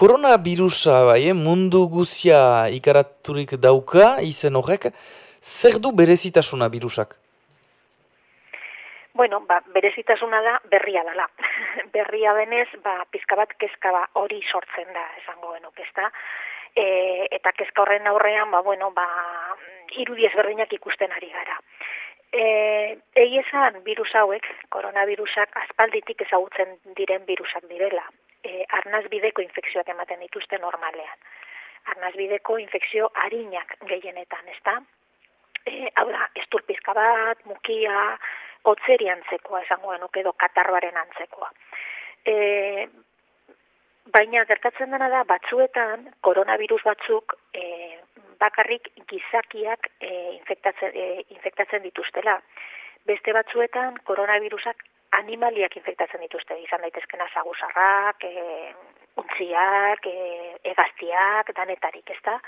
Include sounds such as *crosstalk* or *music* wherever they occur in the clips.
koronavirusa bai, eh, mundu guzia ikaraturik dauka, izen horrek, zer du berezitasuna virusak? Bueno, ba, berezitasuna da berria dela. *laughs* berria denez, ba, pizka bat kezka ba, hori sortzen da, esango genuk, ezta? E, eta kezka horren aurrean, ba, bueno, ba, irudiez berdinak ikusten ari gara. E, egi esan, virus hauek, koronavirusak, aspalditik ezagutzen diren virusak direla. E, arnazbideko infekzioak ematen dituzte normalean. Arnazbideko infekzio harinak gehienetan, ezta? E, hau da, esturpizka bat, mukia, otzeri antzekoa esango genuke edo katarbaren antzekoa. E, baina gertatzen dena da batzuetan koronavirus batzuk e, bakarrik gizakiak e, infektatzen, e, infektatzen dituztela. Beste batzuetan koronavirusak animaliak infektatzen dituzte, izan daitezkena zagusarrak, e, untziak, e, egaztiak, danetarik, ezta?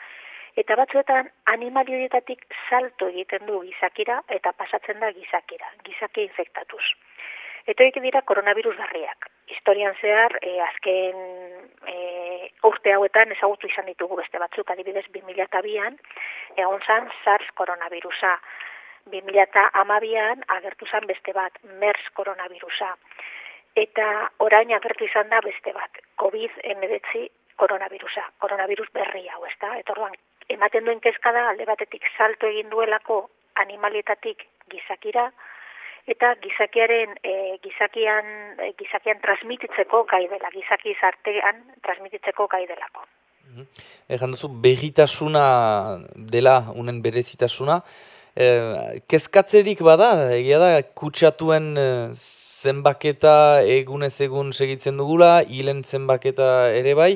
Eta batzuetan animalioetatik salto egiten du gizakira eta pasatzen da gizakira, gizaki infektatuz. Eta hori dira koronavirus darriak. Historian zehar, e, azken e, urte hauetan ezagutu izan ditugu beste batzuk, adibidez 2002an, egon zan SARS koronavirusa. 2002an agertu zan beste bat, MERS koronavirusa. Eta orain agertu izan da beste bat, COVID-19 koronavirusa, koronavirus berri hau, ez da? Eta orduan, ematen duen kezka da alde batetik salto egin duelako animalietatik gizakira eta gizakiaren e, gizakian e, gizakian transmititzeko gai dela gizaki zartean transmititzeko gai delako. Mhm. Egan duzu begitasuna dela unen berezitasuna e, kezkatzerik bada egia da kutsatuen e, zenbaketa egunez egun segitzen dugula hilen zenbaketa ere bai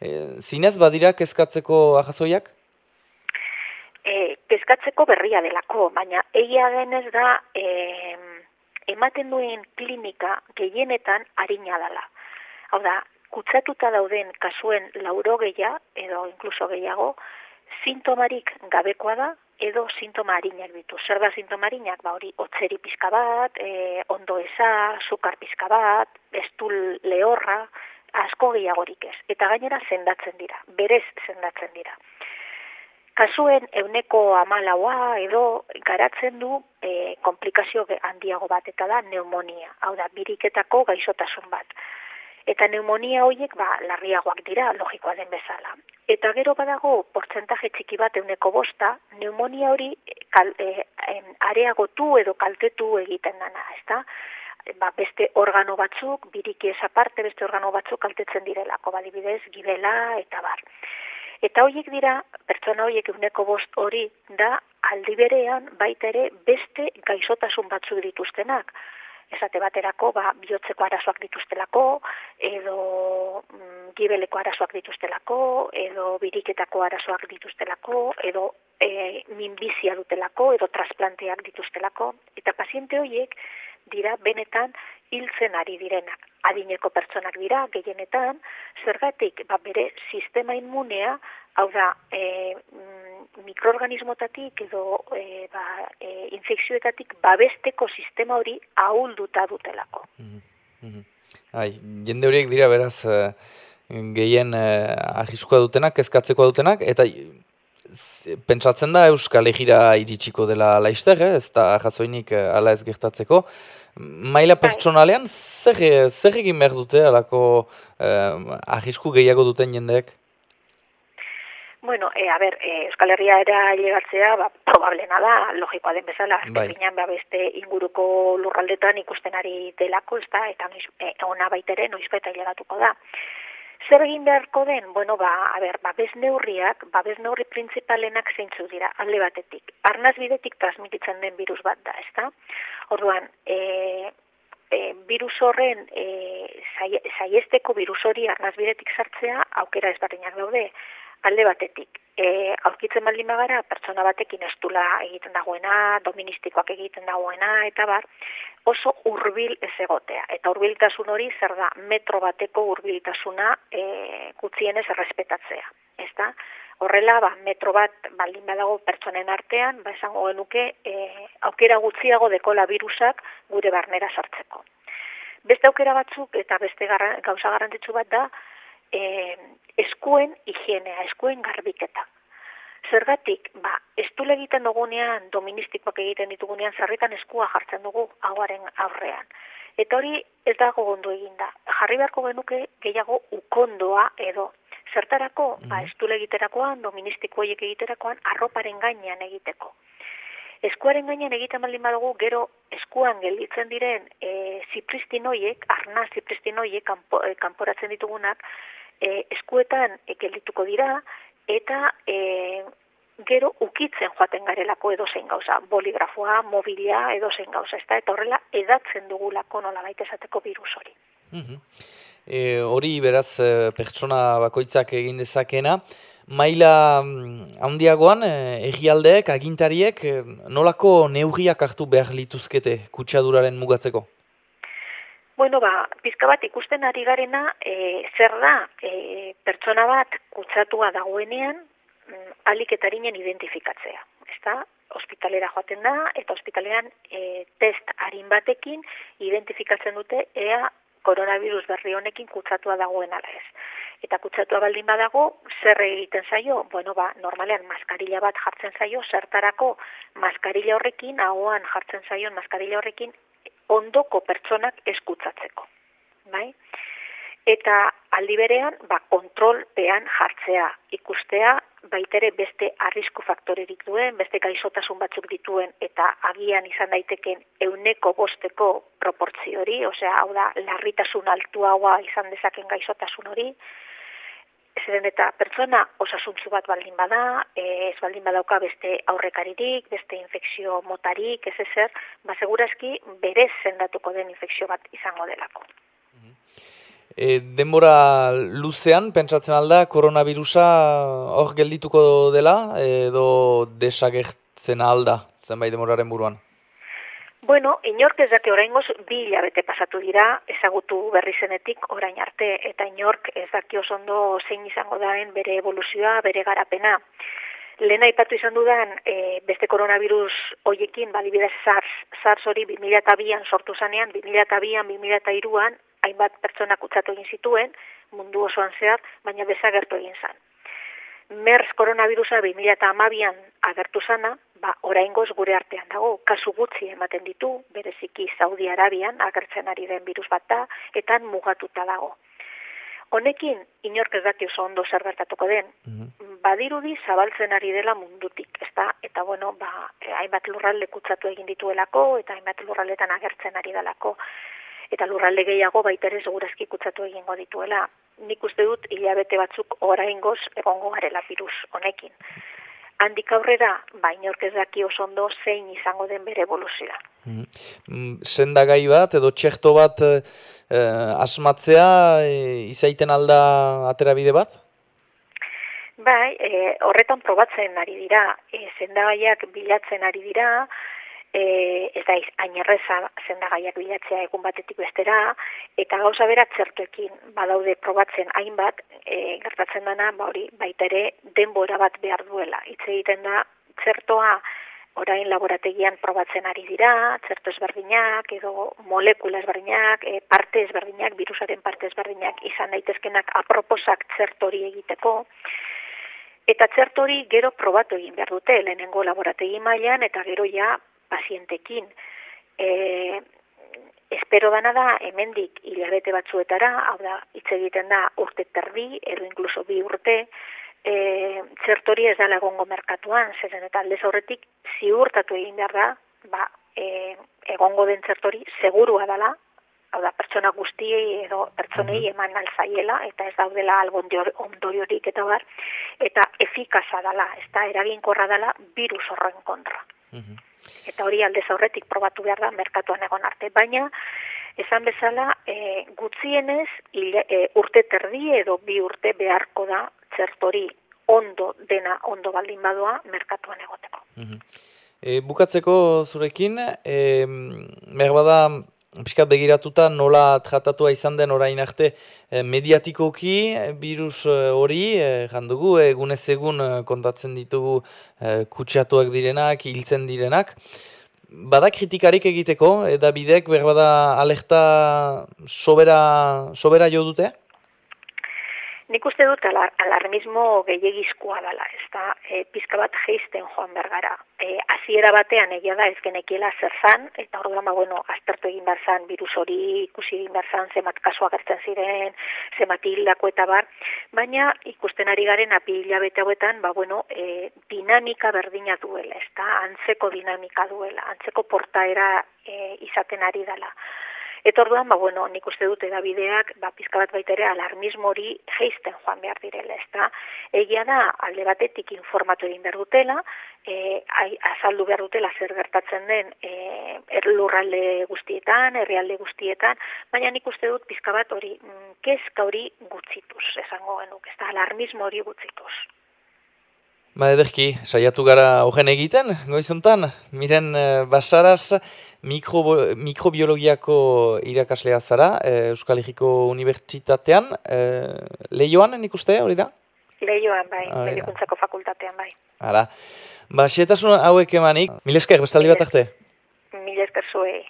e, zinez badira kezkatzeko ahazoiak? e, kezkatzeko berria delako, baina egia denez da e, ematen duen klinika gehienetan harina dela. Hau da, kutsatuta dauden kasuen lauro geia, edo inkluso gehiago, sintomarik gabekoa da, edo sintoma harinak ditu. Zer da sintoma harinak? Ba hori, otzeri pizka bat, e, ondo eza, sukar pizka bat, estul lehorra, asko gehiagorik ez. Eta gainera zendatzen dira, berez zendatzen dira. Kasuen euneko amalaua edo garatzen du e, komplikazio handiago bat eta da neumonia, hau da, biriketako gaixotasun bat. Eta neumonia horiek ba, larriagoak dira, logikoa den bezala. Eta gero badago, portzentaje txiki bat euneko bosta, neumonia hori kal, e, areagotu edo kaltetu egiten dana, ezta? Ba, beste organo batzuk, biriki aparte beste organo batzuk kaltetzen direlako, badibidez, gibela eta bar. Eta horiek dira, pertsona horiek uneko bost hori da aldi berean baita ere beste gaizotasun batzuk dituztenak. Esate baterako, ba, bihotzeko arazoak dituztelako, edo mm, gibeleko arazoak dituztelako, edo biriketako arazoak dituztelako, edo e, minbizia dutelako, edo trasplanteak dituztelako. Eta paziente horiek dira benetan hiltzen ari direnak adineko pertsonak dira, gehienetan, zergatik, ba, bere sistema inmunea, hau da, e, mm, mikroorganismotatik edo e, ba, e, infekzioetatik babesteko sistema hori ahulduta dutelako. Mm -hmm. Ai, jende horiek dira beraz uh, gehien uh, ahiskoa dutenak, kezkatzeko dutenak, eta pentsatzen da Euskal Egira iritsiko dela laizter, eh? ez da jazoinik ala ez gertatzeko. Maila bai. pertsonalean, zer, zer egin behar dute, alako eh, ahisku gehiago duten jendeek? Bueno, e, a ber, e, Euskal Herria era llegatzea, ba, probablena da, logikoa den bezala, bai. ba, beste inguruko lurraldetan ikusten ari delako, ez da, eta noiz, e, ona baitere noizko eta llegatuko da. Zer egin beharko den? Bueno, ba, a ber, ba, bez neurriak, ba, bez neurri printzipalenak zeintzu dira, alde batetik. Arnaz bidetik transmititzen den virus bat da, ezta? Orduan, e, e, virus horren e, zaiesteko virus hori arnaz bidetik sartzea, aukera ezberdinak daude, alde batetik. E, aurkitzen baldin bagara, pertsona batekin estula egiten dagoena, doministikoak egiten dagoena, eta bar, oso hurbil ez egotea. Eta hurbiltasun hori zer da metro bateko hurbiltasuna e, gutxienez errespetatzea. Ez da? Horrela, ba, metro bat baldin badago pertsonen artean, ba, esango genuke, e, aukera gutxiago dekola virusak gure barnera sartzeko. Beste aukera batzuk eta beste gauza garrantzitsu bat da, e, eskuen higienea, eskuen garbiketa. Zergatik, ba, ez du egiten dugunean, doministikoak egiten ditugunean, zerritan eskua jartzen dugu hauaren aurrean. Eta hori ez dago gondo eginda. Jarri beharko genuke gehiago ukondoa edo zertarako, mm -hmm. ba, ez du egiterakoan, doministikoiek egiterakoan, arroparen gainean egiteko. Eskuaren gainean egiten baldin badugu, gero eskuan gelditzen diren e, zipristinoiek, arna zipristinoiek kanpo, e, kanporatzen ditugunak, e, eskuetan e, dira, eta e, gero ukitzen joaten garelako edozein gauza, boligrafoa, mobilia, edozein gauza, ez eta horrela edatzen dugulako nola baita esateko virus hori. E, hori beraz e, pertsona bakoitzak egin dezakena, maila mm, handiagoan e, egialdeek, agintariek, e, nolako neurriak hartu behar lituzkete kutsaduraren mugatzeko? Bueno, ba, pizka bat ikusten ari garena, e, zer da, e, pertsona bat kutsatua dagoenean, mm, alik identifikatzea. Ez da, hospitalera joaten da, eta hospitalean e, test harin batekin identifikatzen dute ea koronavirus berri honekin kutsatua dagoen ala ez. Eta kutsatua baldin badago, zer egiten zaio? Bueno, ba, normalean maskarila bat jartzen zaio, zertarako maskarila horrekin, hauan jartzen zaio maskarila horrekin, ondoko pertsonak eskutzatzeko. Bai? Eta aldi berean, ba, kontrolpean jartzea ikustea, baitere beste arrisku faktorerik duen, beste gaizotasun batzuk dituen, eta agian izan daiteken euneko bosteko proportzio hori, osea, hau da, larritasun altuagoa izan dezaken gaizotasun hori, zeren eta pertsona osasuntzu bat baldin bada, ez baldin badauka beste aurrekaririk, beste infekzio motarik, ez ezer, ba segurazki berez zendatuko den infekzio bat izango delako. E, denbora luzean, pentsatzen alda, koronavirusa hor geldituko dela, edo desagertzen alda, zenbait demoraren buruan? Bueno, inork ez daki oraingoz bi hilabete pasatu dira ezagutu berri zenetik orain arte eta inork ez daki oso ondo zein izango daen bere evoluzioa, bere garapena. Lehen aipatu izan dudan e, beste koronavirus hoiekin, badibidez SARS, SARS hori 2002an sortu zanean, 2002an, 2003an, hainbat pertsonak utzatu egin zituen, mundu osoan zehar, baina desagertu egin zan. MERS koronavirusa 2012an agertu zana, ba, oraingoz gure artean dago, kasu gutxi ematen ditu, bereziki Saudi Arabian agertzen ari den virus bat da, eta mugatuta dago. Honekin, inork ez daki oso ondo zer gertatuko den, mhm. badirudi zabaltzen ari dela mundutik, ezta? Eta bueno, ba, hainbat lurralde kutsatu egin dituelako, eta hainbat lurraldetan agertzen ari delako, eta lurralde gehiago baita ere segurazki kutsatu egingo dituela nik uste dut hilabete batzuk oraingoz egongo garela virus honekin. Handik aurrera, baina ez daki oso ondo zein izango den bere evoluzioa. Mm. mm sendagai bat edo txerto bat eh, asmatzea eh, izaiten alda aterabide bat? Bai, eh, horretan probatzen ari dira, eh, sendagaiak bilatzen ari dira, e, ez da ainerreza zendagaiak bilatzea egun batetik bestera, eta gauza bera txertuekin badaude probatzen hainbat, e, gertatzen dana, ba hori, baita ere denbora bat behar duela. Itze egiten da, txertoa orain laborategian probatzen ari dira, txerto ezberdinak, edo molekula ezberdinak, e, parte ezberdinak, virusaren parte ezberdinak izan daitezkenak aproposak txertori egiteko, Eta txertori gero probatu egin behar dute, lehenengo laborategi mailan eta gero ja pazientekin. E, espero dana da, hemendik hilabete batzuetara, hau da, hitz egiten da urte terdi, edo inkluso bi urte, e, txertori ez dala egongo merkatuan, zeren eta aldez horretik ziurtatu egin behar da, ba, e, egongo den txertori segurua dala, hau da, pertsona guztiei edo pertsonei eman alzaiela, eta ez daudela algo ondoriorik eta bar, eta efikaza dala, ez da, eraginkorra dala, virus horren kontra eta hori aldez aurretik probatu behar da merkatuan egon arte. Baina, esan bezala, e, gutzienez e, urte terdi edo bi urte beharko da zertori ondo dena ondo baldin badoa merkatuan egoteko. E, bukatzeko zurekin, e, merbada Piskat begiratuta nola tratatua izan den orain arte eh, mediatikoki virus eh, hori, eh, jandugu, egunez egun kontatzen ditugu kutsiatuak direnak, hiltzen direnak. Bada kritikarik egiteko, eta bidek berbada alerta sobera, sobera jo dute? Nik uste dut alar, alarmismo gehiagizkoa dela, ez da, e, pizka bat geizten joan bergara. E, aziera batean egia da ez genekiela zer zan, eta hor ba, bueno, aztertu egin behar zan, virus hori ikusi egin behar zan, zemat kasua gertzen ziren, zemat hildako eta bar, baina ikusten ari garen api hilabete hauetan, ba, bueno, e, dinamika berdina duela, ez da, antzeko dinamika duela, antzeko portaera e, izaten ari dela. Eta orduan, ba, bueno, nik uste dute da bideak, ba, pizka bat baitere alarmismo hori geizten joan behar direla, ez da? Egia da, alde batetik informatu egin behar dutela, e, azaldu behar dutela zer gertatzen den e, erlurralde guztietan, herrialde guztietan, baina nik uste dut pizka bat hori, mm, kezka hori gutzituz, esango genuk, ez da, alarmismo hori gutzituz. Ba ederki, saiatu gara hogen egiten, goizuntan, miren uh, basaraz mikro, mikrobiologiako irakaslea zara, uh, Euskal Herriko Unibertsitatean, uh, lehioan nik uste, hori da? Lehioan, bai, medikuntzako fakultatean, bai. Hala, ba, sietasun hauek emanik, mil esker, bestaldi bat arte? Mil esker zuei.